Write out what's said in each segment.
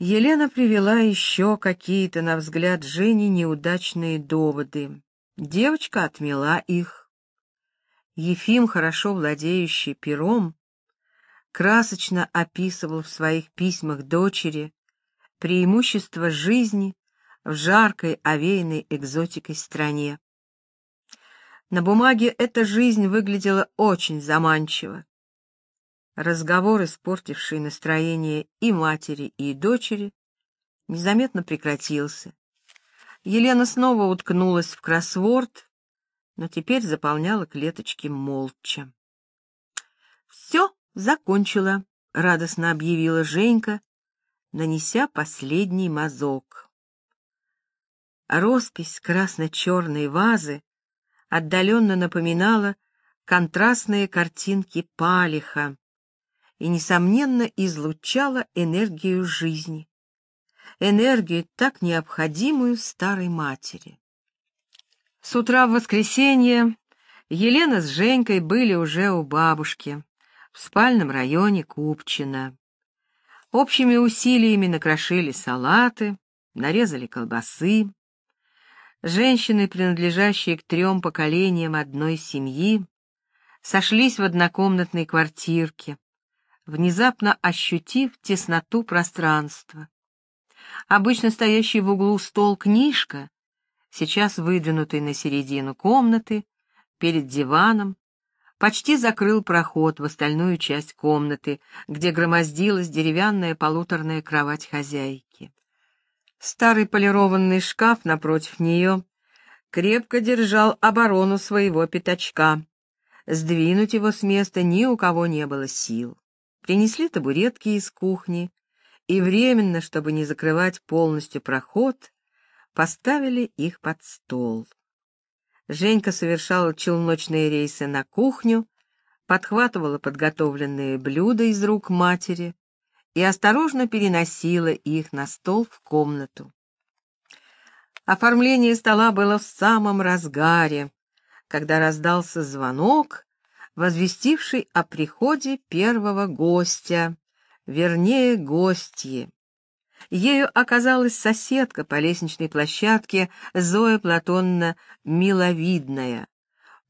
Елена привела еще какие-то, на взгляд Жени, неудачные доводы. Девочка отмела их. Ефим, хорошо владеющий пером, красочно описывал в своих письмах дочери преимущества жизни в жаркой, овеянной экзотикой стране. На бумаге эта жизнь выглядела очень заманчиво. Разговор, испортивший настроение и матери, и дочери, незаметно прекратился. Елена снова уткнулась в кроссворд, но теперь заполняла клеточки молча. «Все, закончила», — радостно объявила Женька, нанеся последний мазок. Роспись красно-черной вазы отдаленно напоминала контрастные картинки Палиха, и, несомненно, излучала энергию жизни, энергию, так необходимую старой матери. С утра в воскресенье Елена с Женькой были уже у бабушки, в спальном районе Купчино. Общими усилиями накрошили салаты, нарезали колбасы. Женщины, принадлежащие к трем поколениям одной семьи, сошлись в однокомнатной квартирке, внезапно ощутив тесноту пространства. Обычно стоящий в углу стол книжка, сейчас выдвинутый на середину комнаты, перед диваном, почти закрыл проход в остальную часть комнаты, где громоздилась деревянная полуторная кровать хозяйки. Старый полированный шкаф напротив нее крепко держал оборону своего пятачка. Сдвинуть его с места ни у кого не было сил. Принесли табуретки из кухни и временно, чтобы не закрывать полностью проход, поставили их под стол. Женька совершала челночные рейсы на кухню, подхватывала подготовленные блюда из рук матери и осторожно переносила их на стол в комнату. Оформление стола было в самом разгаре, когда раздался звонок, возвестивший о приходе первого гостя, вернее, гостьи. Ею оказалась соседка по лестничной площадке Зоя Платонна Миловидная.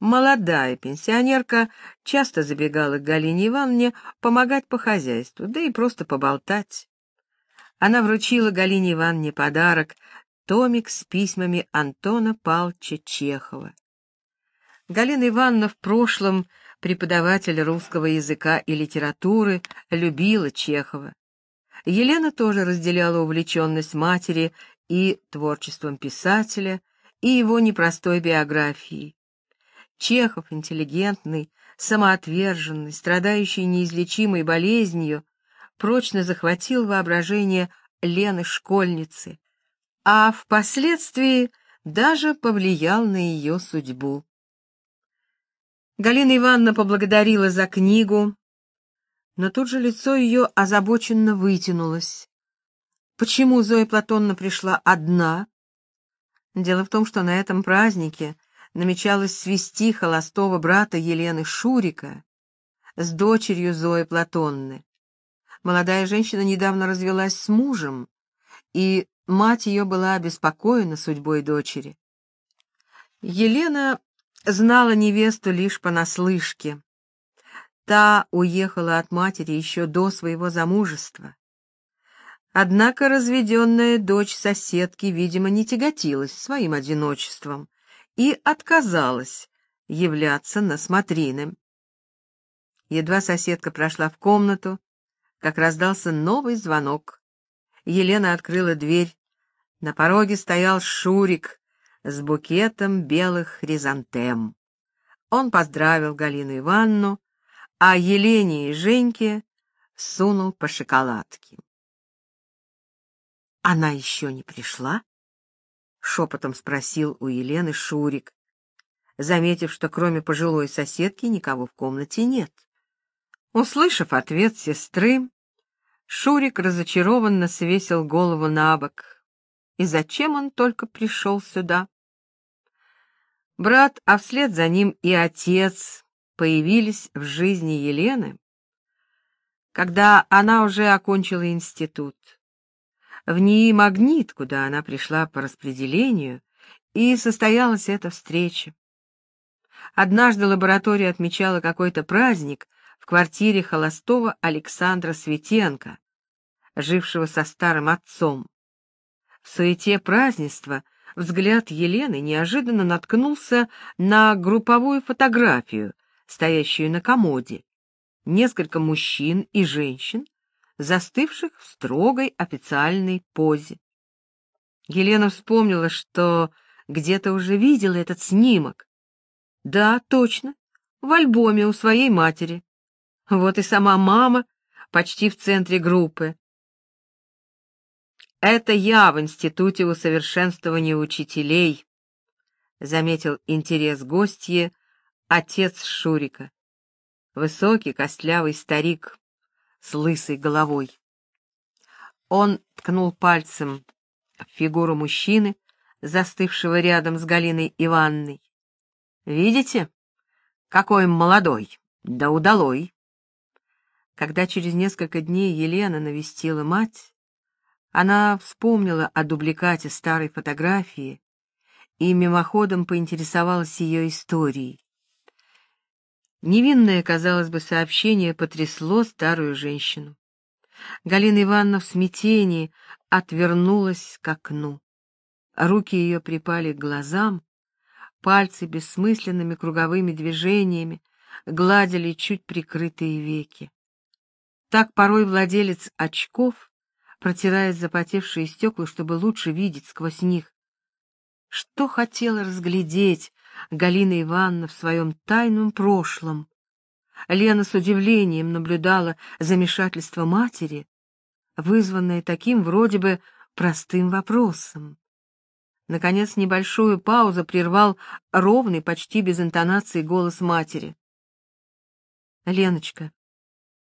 Молодая пенсионерка часто забегала к Галине Ивановне помогать по хозяйству, да и просто поболтать. Она вручила Галине Ивановне подарок — томик с письмами Антона Палча Чехова. Галина Ивановна в прошлом преподаватель русского языка и литературы, любила Чехова. Елена тоже разделяла увлеченность матери и творчеством писателя, и его непростой биографией. Чехов, интеллигентный, самоотверженный, страдающий неизлечимой болезнью, прочно захватил воображение Лены-школьницы, а впоследствии даже повлиял на ее судьбу. Галина Ивановна поблагодарила за книгу, но тут же лицо ее озабоченно вытянулось. Почему Зоя Платонна пришла одна? Дело в том, что на этом празднике намечалось свести холостого брата Елены Шурика с дочерью Зои Платонны. Молодая женщина недавно развелась с мужем, и мать ее была обеспокоена судьбой дочери. Елена знала невесту лишь понаслышке. Та уехала от матери еще до своего замужества. Однако разведенная дочь соседки, видимо, не тяготилась своим одиночеством и отказалась являться на смотриным. Едва соседка прошла в комнату, как раздался новый звонок. Елена открыла дверь. На пороге стоял Шурик с букетом белых хризантем. Он поздравил Галину Ивановну, а Елене и Женьке сунул по шоколадке. «Она еще не пришла?» — шепотом спросил у Елены Шурик, заметив, что кроме пожилой соседки никого в комнате нет. Услышав ответ сестры, Шурик разочарованно свесил голову на бок. И зачем он только пришел сюда? Брат, а вслед за ним и отец появились в жизни Елены, когда она уже окончила институт. в НИИ «Магнит», куда она пришла по распределению, и состоялась эта встреча. Однажды лаборатория отмечала какой-то праздник в квартире холостого Александра Светенко, жившего со старым отцом. В суете празднества взгляд Елены неожиданно наткнулся на групповую фотографию, стоящую на комоде. Несколько мужчин и женщин, застывших в строгой официальной позе. Елена вспомнила, что где-то уже видела этот снимок. Да, точно, в альбоме у своей матери. Вот и сама мама почти в центре группы. «Это я в Институте усовершенствования учителей», — заметил интерес гостье отец Шурика. Высокий, костлявый старик с лысой головой. Он ткнул пальцем в фигуру мужчины, застывшего рядом с Галиной Ивановной. «Видите? Какой молодой, да удалой!» Когда через несколько дней Елена навестила мать, она вспомнила о дубликате старой фотографии и мимоходом поинтересовалась ее историей. Невинное, казалось бы, сообщение потрясло старую женщину. Галина Ивановна в смятении отвернулась к окну. Руки ее припали к глазам, пальцы бессмысленными круговыми движениями гладили чуть прикрытые веки. Так порой владелец очков протирает запотевшие стекла, чтобы лучше видеть сквозь них. Что хотела разглядеть Галина Ивановна в своем тайном прошлом? Лена с удивлением наблюдала замешательство матери, вызванное таким вроде бы простым вопросом. Наконец небольшую паузу прервал ровный, почти без интонации голос матери. «Леночка,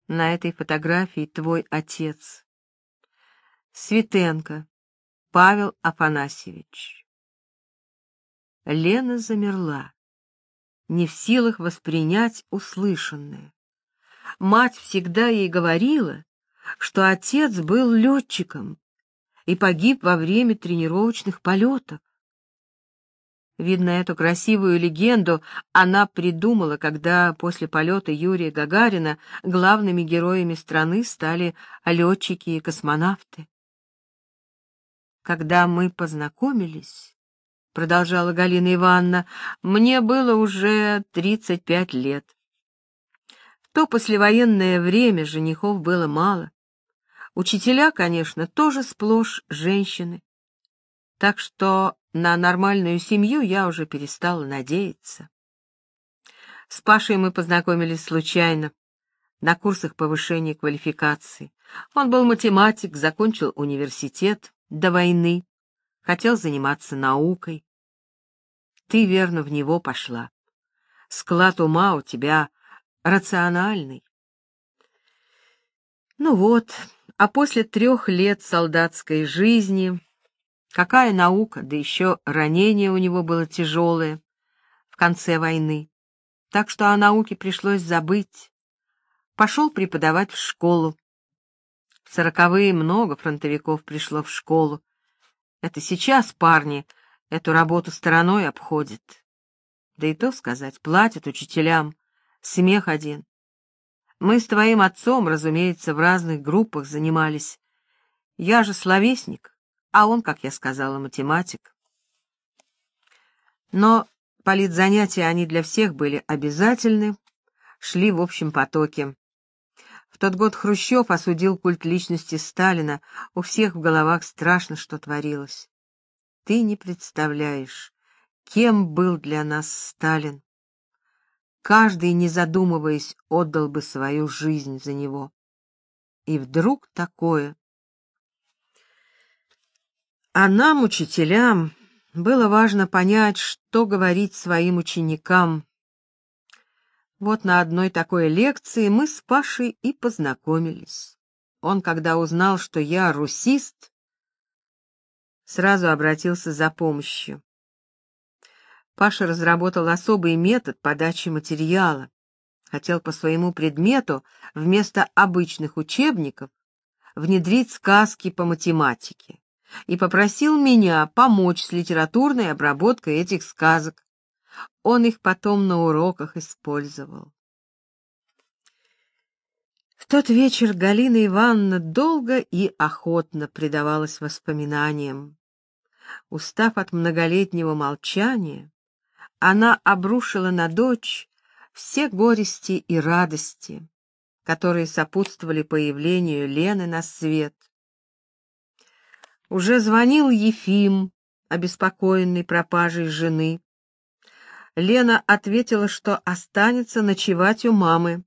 на этой фотографии твой отец. Светенко Павел Афанасьевич. Лена замерла, не в силах воспринять услышанное. Мать всегда ей говорила, что отец был летчиком и погиб во время тренировочных полетов. Видно, эту красивую легенду она придумала, когда после полета Юрия Гагарина главными героями страны стали летчики и космонавты. Когда мы познакомились, продолжала Галина Ивановна, мне было уже тридцать пять лет. В то послевоенное время женихов было мало. Учителя, конечно, тоже сплошь женщины. Так что на нормальную семью я уже перестала надеяться. С Пашей мы познакомились случайно, на курсах повышения квалификации. Он был математик, закончил университет, до войны, хотел заниматься наукой. Ты верно в него пошла. Склад ума у тебя рациональный. Ну вот, а после трех лет солдатской жизни, какая наука, да еще ранение у него было тяжелое в конце войны, так что о науке пришлось забыть. Пошел преподавать в школу, в сороковые много фронтовиков пришло в школу. Это сейчас парни эту работу стороной обходят. Да и то сказать, платят учителям. Смех один. Мы с твоим отцом, разумеется, в разных группах занимались. Я же словесник, а он, как я сказала, математик. Но политзанятия они для всех были обязательны, шли в общем потоке. В тот год Хрущев осудил культ личности Сталина, у всех в головах страшно, что творилось. Ты не представляешь, кем был для нас Сталин. Каждый, не задумываясь, отдал бы свою жизнь за него. И вдруг такое. А нам, учителям, было важно понять, что говорить своим ученикам, вот на одной такой лекции мы с Пашей и познакомились. Он, когда узнал, что я русист, сразу обратился за помощью. Паша разработал особый метод подачи материала. Хотел по своему предмету вместо обычных учебников внедрить сказки по математике и попросил меня помочь с литературной обработкой этих сказок. Он их потом на уроках использовал. В тот вечер Галина Ивановна долго и охотно предавалась воспоминаниям. Устав от многолетнего молчания, она обрушила на дочь все горести и радости, которые сопутствовали появлению Лены на свет. Уже звонил Ефим, обеспокоенный пропажей жены. Лена ответила, что останется ночевать у мамы.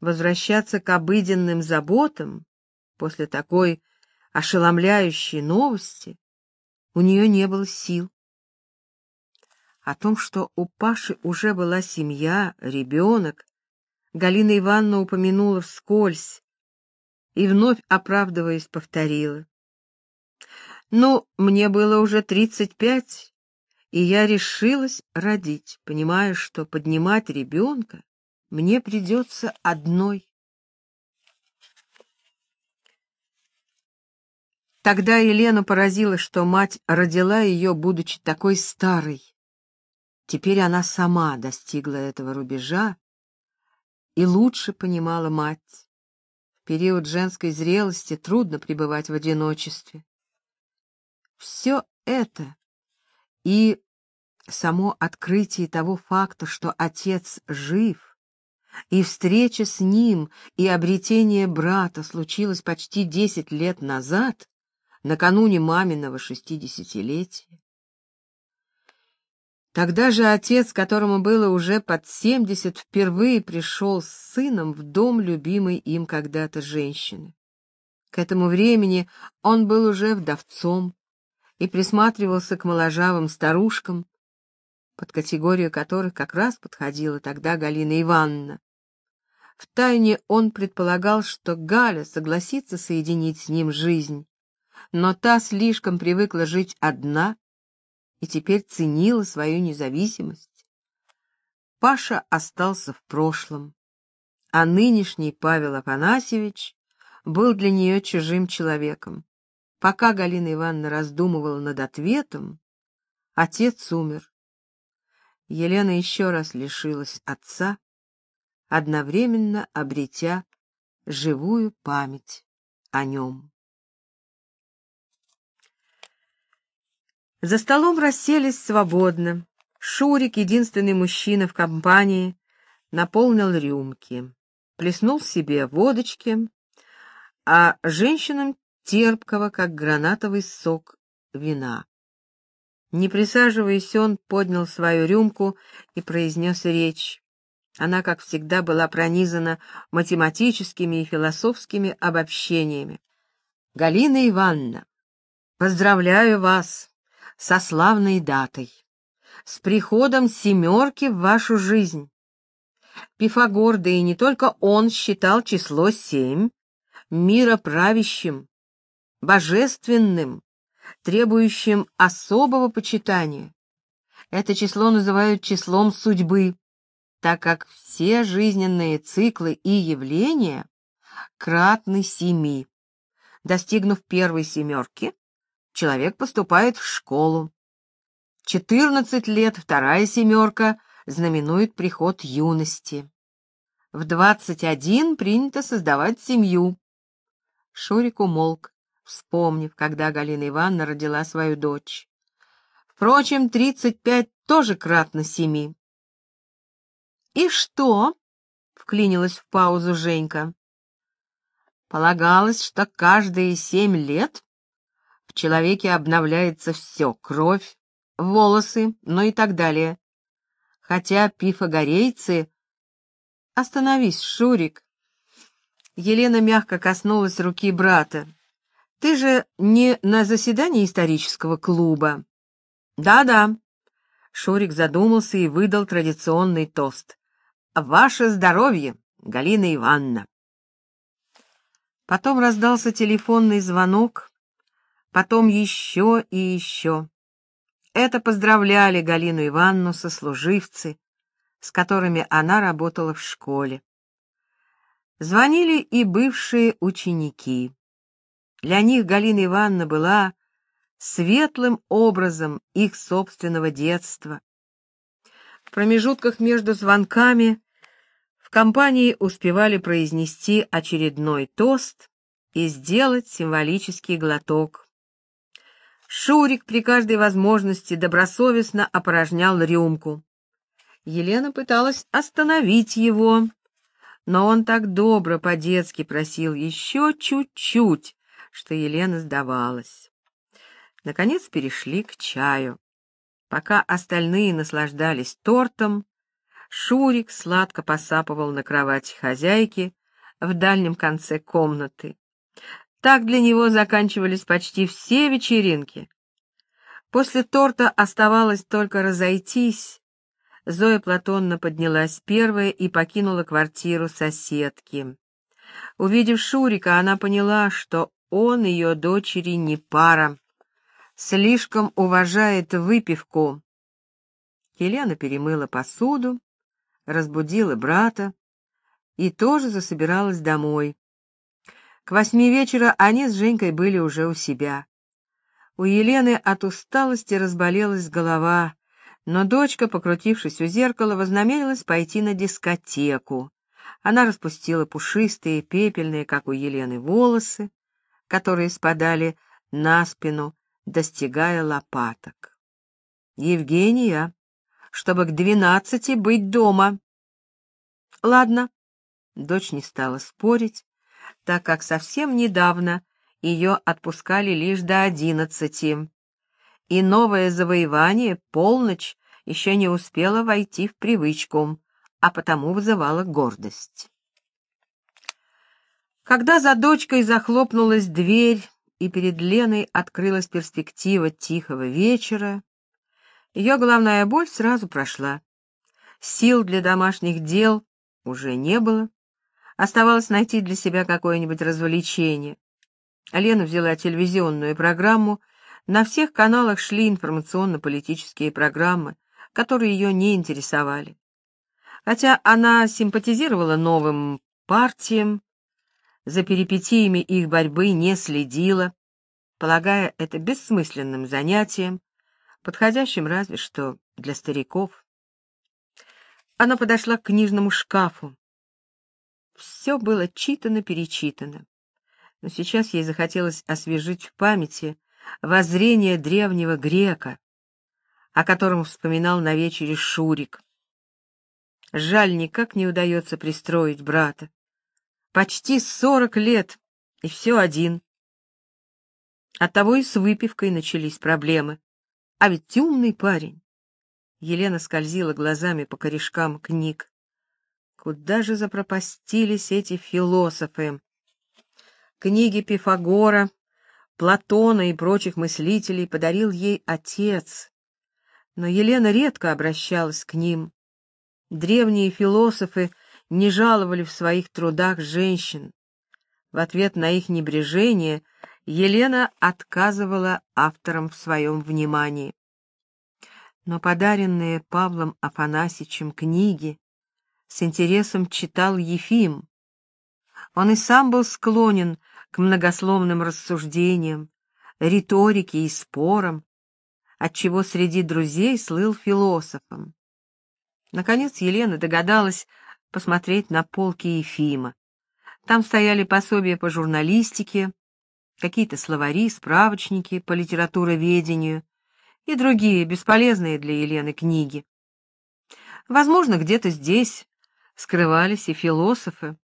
Возвращаться к обыденным заботам после такой ошеломляющей новости у нее не было сил. О том, что у Паши уже была семья, ребенок, Галина Ивановна упомянула вскользь и, вновь оправдываясь, повторила. «Ну, мне было уже тридцать пять, и я решилась родить, понимая, что поднимать ребенка мне придется одной. Тогда Елену поразило, что мать родила ее, будучи такой старой. Теперь она сама достигла этого рубежа и лучше понимала мать. В период женской зрелости трудно пребывать в одиночестве. Все это и само открытие того факта, что отец жив, и встреча с ним, и обретение брата случилось почти десять лет назад, накануне маминого шестидесятилетия. Тогда же отец, которому было уже под семьдесят, впервые пришел с сыном в дом любимой им когда-то женщины. К этому времени он был уже вдовцом и присматривался к моложавым старушкам, под категорию которых как раз подходила тогда Галина Ивановна. Втайне он предполагал, что Галя согласится соединить с ним жизнь, но та слишком привыкла жить одна и теперь ценила свою независимость. Паша остался в прошлом, а нынешний Павел Афанасьевич был для нее чужим человеком. Пока Галина Ивановна раздумывала над ответом, отец умер. Елена еще раз лишилась отца, одновременно обретя живую память о нем. За столом расселись свободно. Шурик, единственный мужчина в компании, наполнил рюмки, плеснул себе водочки, а женщинам терпкого, как гранатовый сок, вина. Не присаживаясь, он поднял свою рюмку и произнес речь. Она, как всегда, была пронизана математическими и философскими обобщениями. «Галина Ивановна, поздравляю вас со славной датой, с приходом семерки в вашу жизнь. Пифагор, да и не только он, считал число семь мироправящим, божественным, требующим особого почитания. Это число называют числом судьбы, так как все жизненные циклы и явления кратны семи. Достигнув первой семерки, человек поступает в школу. Четырнадцать лет вторая семерка знаменует приход юности. В двадцать один принято создавать семью. Шурик умолк, вспомнив, когда Галина Ивановна родила свою дочь. Впрочем, тридцать пять тоже кратно семи. «И что?» — вклинилась в паузу Женька. Полагалось, что каждые семь лет в человеке обновляется все — кровь, волосы, ну и так далее. Хотя пифагорейцы... Остановись, Шурик. Елена мягко коснулась руки брата. Ты же не на заседании исторического клуба. Да-да. Шурик задумался и выдал традиционный тост. Ваше здоровье, Галина Ивановна. Потом раздался телефонный звонок, потом еще и еще. Это поздравляли Галину Ивановну сослуживцы, с которыми она работала в школе. Звонили и бывшие ученики. Для них Галина Ивановна была светлым образом их собственного детства. В промежутках между звонками в компании успевали произнести очередной тост и сделать символический глоток. Шурик при каждой возможности добросовестно опорожнял рюмку. Елена пыталась остановить его, но он так добро по-детски просил еще чуть-чуть, что Елена сдавалась. Наконец перешли к чаю. Пока остальные наслаждались тортом, Шурик сладко посапывал на кровати хозяйки в дальнем конце комнаты. Так для него заканчивались почти все вечеринки. После торта оставалось только разойтись. Зоя Платонна поднялась первая и покинула квартиру соседки. Увидев Шурика, она поняла, что он ее дочери не пара слишком уважает выпивку. Елена перемыла посуду, разбудила брата и тоже засобиралась домой. К восьми вечера они с Женькой были уже у себя. У Елены от усталости разболелась голова, но дочка, покрутившись у зеркала, вознамерилась пойти на дискотеку. Она распустила пушистые, пепельные, как у Елены, волосы, которые спадали на спину, достигая лопаток. «Евгения, чтобы к двенадцати быть дома». «Ладно». Дочь не стала спорить, так как совсем недавно ее отпускали лишь до одиннадцати, и новое завоевание, полночь, еще не успела войти в привычку, а потому вызывала гордость. Когда за дочкой захлопнулась дверь, и перед Леной открылась перспектива тихого вечера, ее головная боль сразу прошла. Сил для домашних дел уже не было. Оставалось найти для себя какое-нибудь развлечение. Лена взяла телевизионную программу. На всех каналах шли информационно-политические программы, которые ее не интересовали. Хотя она симпатизировала новым партиям, за перипетиями их борьбы не следила, полагая это бессмысленным занятием, подходящим разве что для стариков. Она подошла к книжному шкафу. Все было читано-перечитано, но сейчас ей захотелось освежить в памяти воззрение древнего грека, о котором вспоминал на вечере Шурик. Жаль, никак не удается пристроить брата. Почти сорок лет, и все один. Оттого и с выпивкой начались проблемы. А ведь умный парень. Елена скользила глазами по корешкам книг. Куда же запропастились эти философы? Книги Пифагора, Платона и прочих мыслителей подарил ей отец. Но Елена редко обращалась к ним. Древние философы — не жаловали в своих трудах женщин. В ответ на их небрежение Елена отказывала авторам в своем внимании. Но подаренные Павлом Афанасьевичем книги с интересом читал Ефим. Он и сам был склонен к многословным рассуждениям, риторике и спорам, отчего среди друзей слыл философом. Наконец Елена догадалась, посмотреть на полки Ефима. Там стояли пособия по журналистике, какие-то словари, справочники по литературоведению и другие бесполезные для Елены книги. Возможно, где-то здесь скрывались и философы,